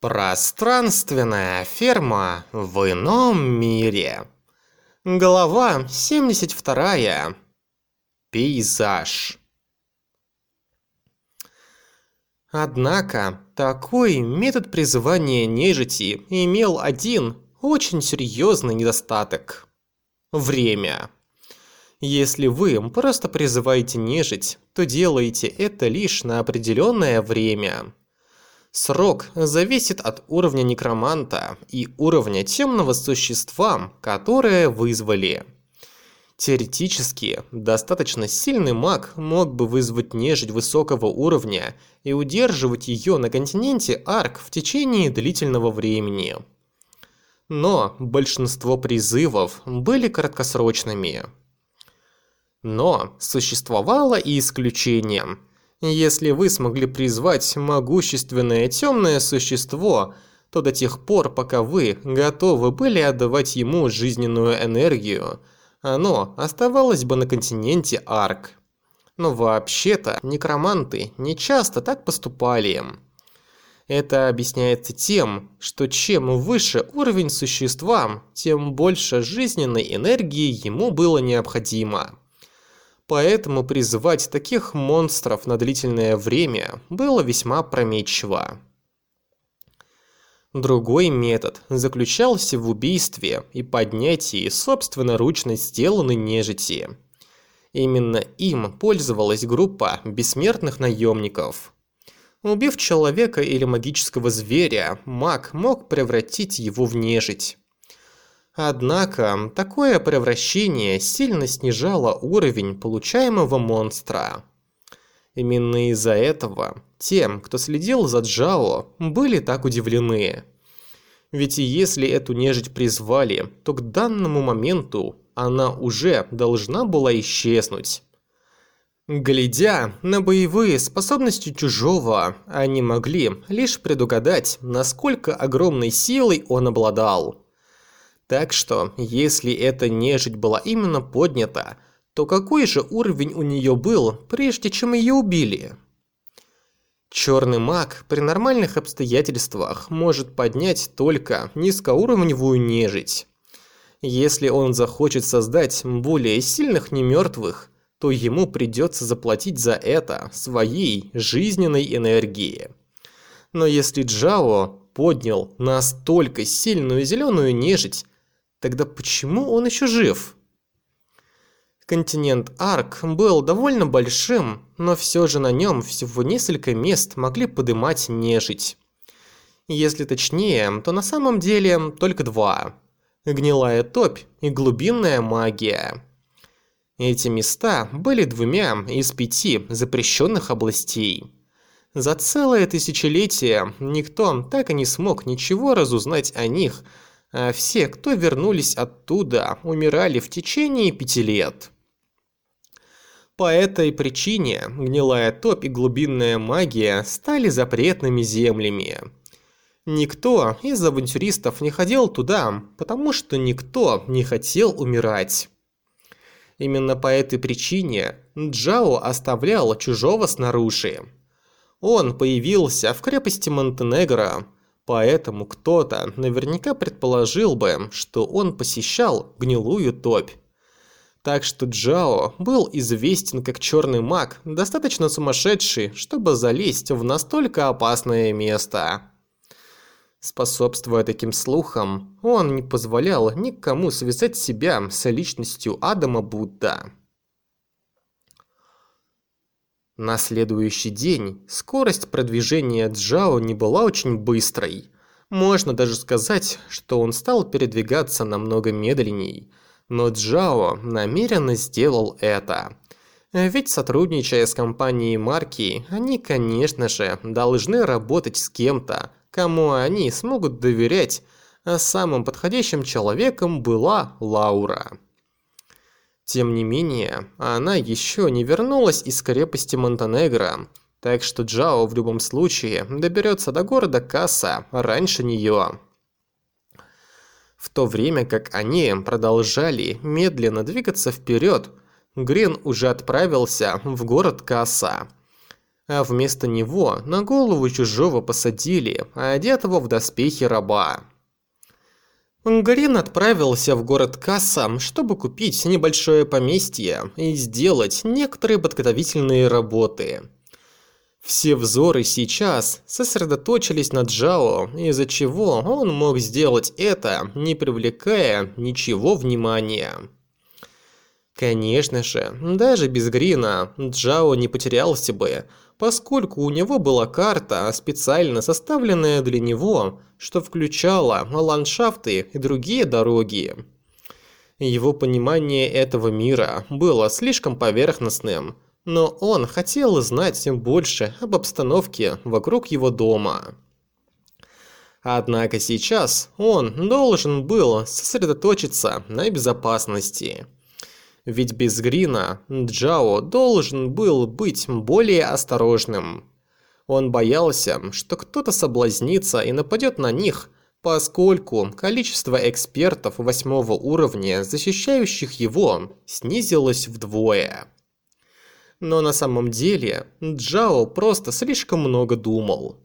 Пространственная ферма в ином мире. Глава 72. Пейзаж. Однако, такой метод призывания нежити имел один очень серьезный недостаток. Время. Если вы просто призываете нежить, то делаете это лишь на определенное время. Срок зависит от уровня некроманта и уровня темного существа, которое вызвали. Теоретически, достаточно сильный маг мог бы вызвать нежить высокого уровня и удерживать ее на континенте Арк в течение длительного времени. Но большинство призывов были краткосрочными. Но существовало и исключение – если вы смогли призвать могущественное темное существо, то до тех пор, пока вы готовы были отдавать ему жизненную энергию, оно оставалось бы на континенте Арк. Но вообще-то некроманты не часто так поступали. Это объясняется тем, что чем выше уровень существа, тем больше жизненной энергии ему было необходимо. Поэтому призывать таких монстров на длительное время было весьма прометчиво. Другой метод заключался в убийстве и поднятии собственноручно сделанной нежити. Именно им пользовалась группа бессмертных наемников. Убив человека или магического зверя, маг мог превратить его в нежить. Однако, такое превращение сильно снижало уровень получаемого монстра. Именно из-за этого тем, кто следил за Джао, были так удивлены. Ведь если эту нежить призвали, то к данному моменту она уже должна была исчезнуть. Глядя на боевые способности чужого, они могли лишь предугадать, насколько огромной силой он обладал. Так что, если эта нежить была именно поднята, то какой же уровень у нее был, прежде чем ее убили? Черный маг при нормальных обстоятельствах может поднять только низкоуровневую нежить. Если он захочет создать более сильных немертвых, то ему придется заплатить за это своей жизненной энергией. Но если Джао поднял настолько сильную зеленую нежить, Тогда почему он еще жив? Континент Арк был довольно большим, но все же на нем всего несколько мест могли подымать нежить. Если точнее, то на самом деле только два. Гнилая топь и глубинная магия. Эти места были двумя из пяти запрещенных областей. За целое тысячелетие никто так и не смог ничего разузнать о них – все, кто вернулись оттуда, умирали в течение пяти лет. По этой причине гнилая топь и глубинная магия стали запретными землями. Никто из авантюристов не ходил туда, потому что никто не хотел умирать. Именно по этой причине Джао оставлял чужого снаружи. Он появился в крепости Монтенегро, Поэтому кто-то наверняка предположил бы, что он посещал гнилую топь. Так что Джао был известен как черный маг, достаточно сумасшедший, чтобы залезть в настолько опасное место. Способствуя таким слухам, он не позволял никому связать себя с личностью Адама Будда. На следующий день скорость продвижения Джао не была очень быстрой. Можно даже сказать, что он стал передвигаться намного медленней. Но Джао намеренно сделал это. Ведь сотрудничая с компанией марки, они, конечно же, должны работать с кем-то, кому они смогут доверять, а самым подходящим человеком была Лаура. Тем не менее, она еще не вернулась из крепости Монтенегро, так что Джао в любом случае доберется до города Касса раньше нее. В то время как они продолжали медленно двигаться вперед, Грин уже отправился в город Касса. а вместо него на голову чужого посадили, одетого в доспехи раба. Гарин отправился в город Касса, чтобы купить небольшое поместье и сделать некоторые подготовительные работы. Все взоры сейчас сосредоточились на Джао, из-за чего он мог сделать это, не привлекая ничего внимания. Конечно же, даже без Грина Джао не потерялся бы, поскольку у него была карта, специально составленная для него, что включала ландшафты и другие дороги. Его понимание этого мира было слишком поверхностным, но он хотел знать больше об обстановке вокруг его дома. Однако сейчас он должен был сосредоточиться на безопасности. Ведь без Грина Джао должен был быть более осторожным. Он боялся, что кто-то соблазнится и нападет на них, поскольку количество экспертов восьмого уровня, защищающих его, снизилось вдвое. Но на самом деле Джао просто слишком много думал.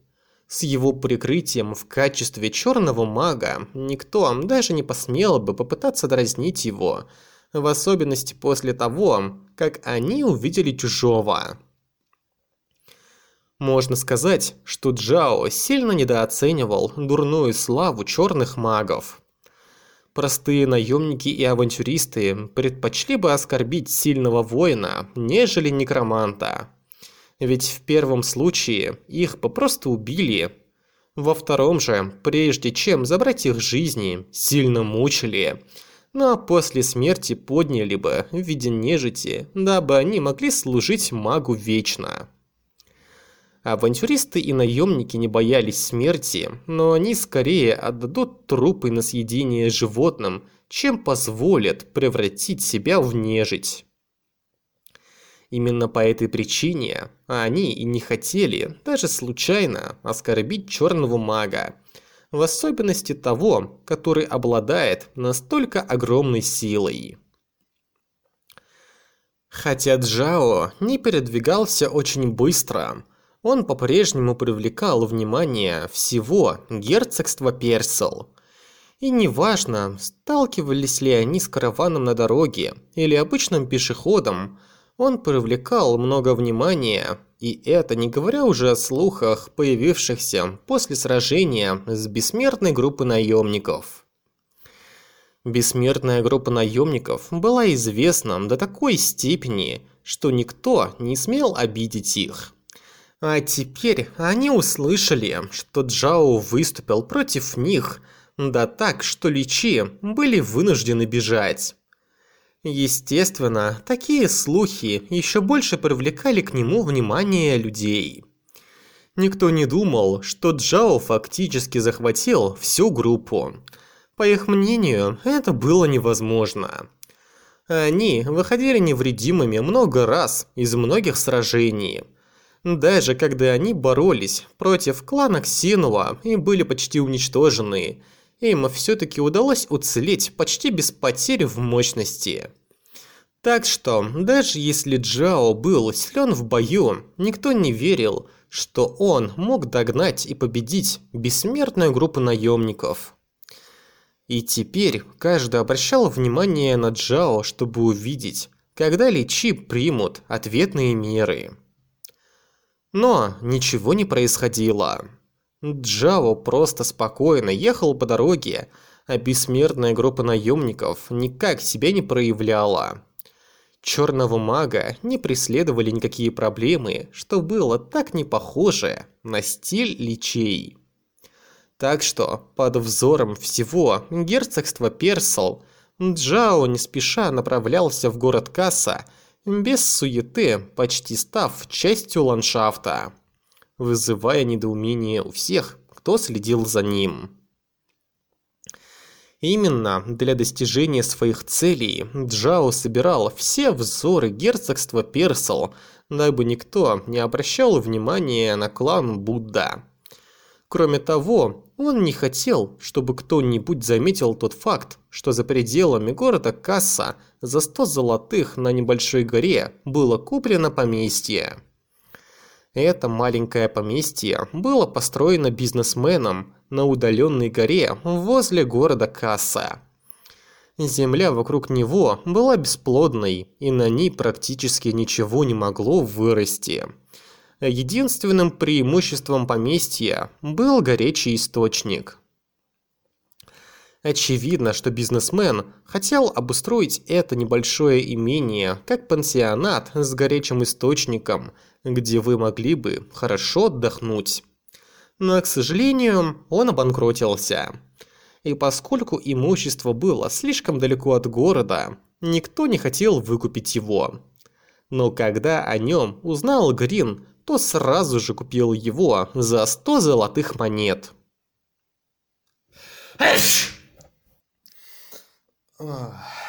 С его прикрытием в качестве черного мага никто даже не посмел бы попытаться дразнить его, в особенности после того, как они увидели чужого. Можно сказать, что Джао сильно недооценивал дурную славу черных магов. Простые наемники и авантюристы предпочли бы оскорбить сильного воина, нежели некроманта. Ведь в первом случае их попросту убили. Во втором же, прежде чем забрать их жизни, сильно мучили – ну, а после смерти подняли бы в виде нежити, дабы они могли служить магу вечно. Авантюристы и наемники не боялись смерти, но они скорее отдадут трупы на съедение животным, чем позволят превратить себя в нежить. Именно по этой причине они и не хотели, даже случайно, оскорбить черного мага, в особенности того, который обладает настолько огромной силой. Хотя Джао не передвигался очень быстро, он по-прежнему привлекал внимание всего герцогства Персел. И неважно, сталкивались ли они с караваном на дороге или обычным пешеходом, он привлекал много внимания и это не говоря уже о слухах, появившихся после сражения с бессмертной группой наемников. Бессмертная группа наемников была известна до такой степени, что никто не смел обидеть их. А теперь они услышали, что Джао выступил против них, да так, что личи были вынуждены бежать. Естественно, такие слухи еще больше привлекали к нему внимание людей. Никто не думал, что Джао фактически захватил всю группу. По их мнению, это было невозможно. Они выходили невредимыми много раз из многих сражений. Даже когда они боролись против клана Ксинуа и были почти уничтожены – им все-таки удалось уцелеть почти без потерь в мощности. Так что, даже если Джао был силен в бою, никто не верил, что он мог догнать и победить бессмертную группу наемников. И теперь каждый обращал внимание на Джао, чтобы увидеть, когда Личи примут ответные меры. Но ничего не происходило. Джао просто спокойно ехал по дороге, а бессмертная группа наемников никак себя не проявляла. Черного мага не преследовали никакие проблемы, что было так не похоже на стиль личей. Так что, под взором всего герцогства Персел, Джао не спеша направлялся в город Касса, без суеты, почти став частью ландшафта вызывая недоумение у всех, кто следил за ним. Именно для достижения своих целей Джао собирал все взоры герцогства Персел, дабы никто не обращал внимания на клан Будда. Кроме того, он не хотел, чтобы кто-нибудь заметил тот факт, что за пределами города Касса за 100 золотых на небольшой горе было куплено поместье. Это маленькое поместье было построено бизнесменом на удаленной горе возле города Касса. Земля вокруг него была бесплодной, и на ней практически ничего не могло вырасти. Единственным преимуществом поместья был горячий источник. Очевидно, что бизнесмен хотел обустроить это небольшое имение как пансионат с горячим источником, где вы могли бы хорошо отдохнуть. Но, к сожалению, он обанкротился. И поскольку имущество было слишком далеко от города, никто не хотел выкупить его. Но когда о нем узнал Грин, то сразу же купил его за 100 золотых монет. Ugh.